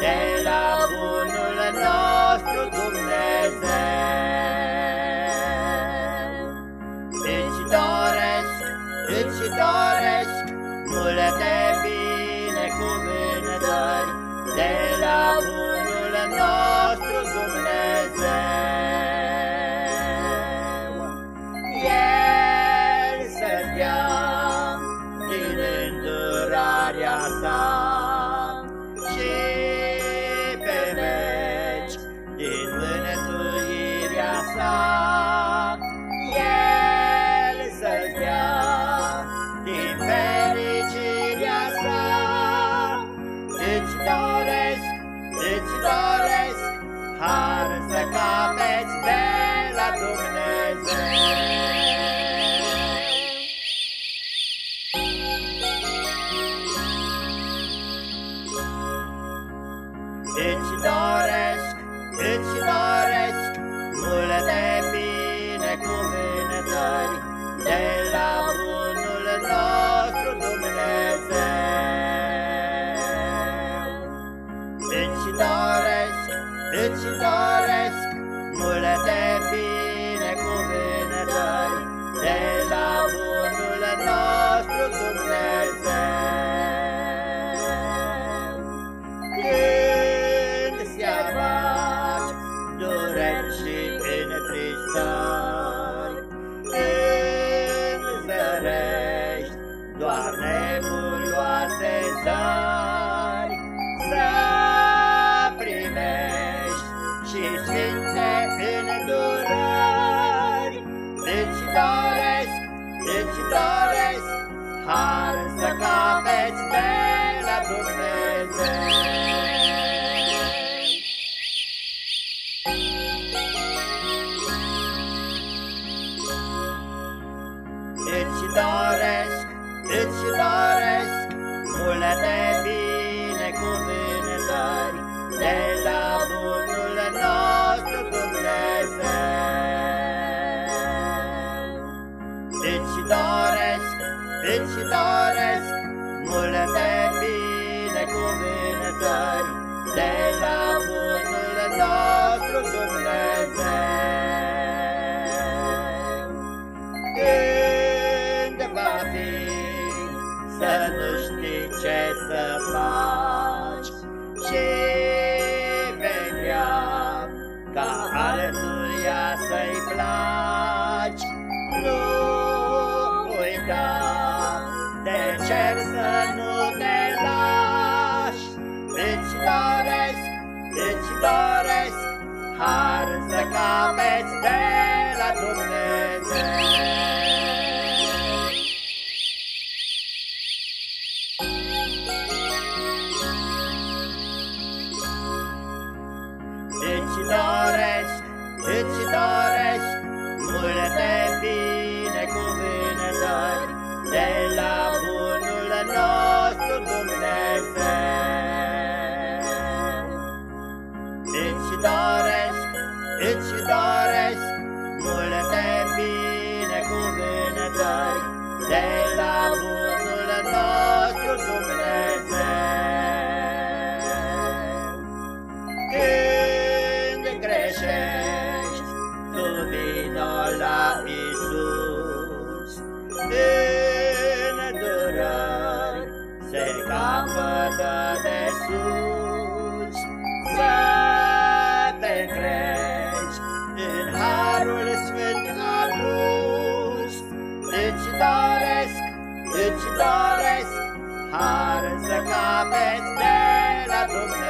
de la bunul nostru Dumnezeu. Îți doresc, îți doresc multe binecuvântări de la bunul nostru Dumnezeu. El să-ți dea din îndurarea sa Îți doresc, îți doresc multe binecuvântări de la bunul nostru Dumnezeu. Îți doresc, îți doresc nebuloase zări, Să primești și sfinte îndurări. Îți doresc, îți doresc, har să capeți de la Dumnezeu. Îți doresc, îți doresc multe binecuvântări de la bunul nostru Dumnezeu. Îți doresc, îți doresc Har să capeți de la Dumnezeu. Îți doresc, îți doresc multe binecuvântări de îți doresc multe binecuvântări de la bunul nostru Dumnezeu. Când greșești, tu vino la Isus. În durări se capătă de sus. Har să capeți de la Dumnezeu.